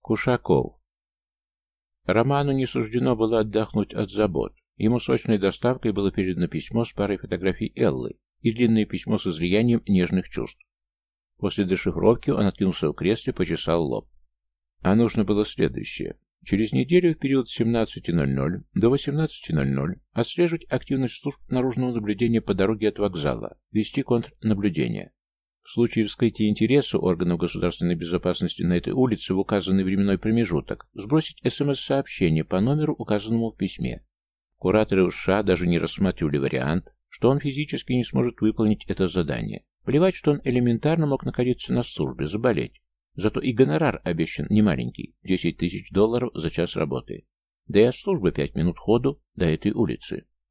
Кушаков. Роману не суждено было отдохнуть от забот. Ему срочной доставкой было передано письмо с парой фотографий Эллы и длинное письмо с излиянием нежных чувств. После дешифровки он откинулся в кресле, почесал лоб. А нужно было следующее. Через неделю в период с 17.00 до 18.00 отслеживать активность служб наружного наблюдения по дороге от вокзала, вести контрнаблюдение. В случае вскрытия интереса органов государственной безопасности на этой улице в указанный временной промежуток сбросить СМС-сообщение по номеру, указанному в письме. Кураторы США даже не рассматривали вариант, что он физически не сможет выполнить это задание. Плевать, что он элементарно мог находиться на службе, заболеть. Зато и гонорар обещан немаленький – 10 тысяч долларов за час работы. Да и от службы 5 минут ходу до этой улицы.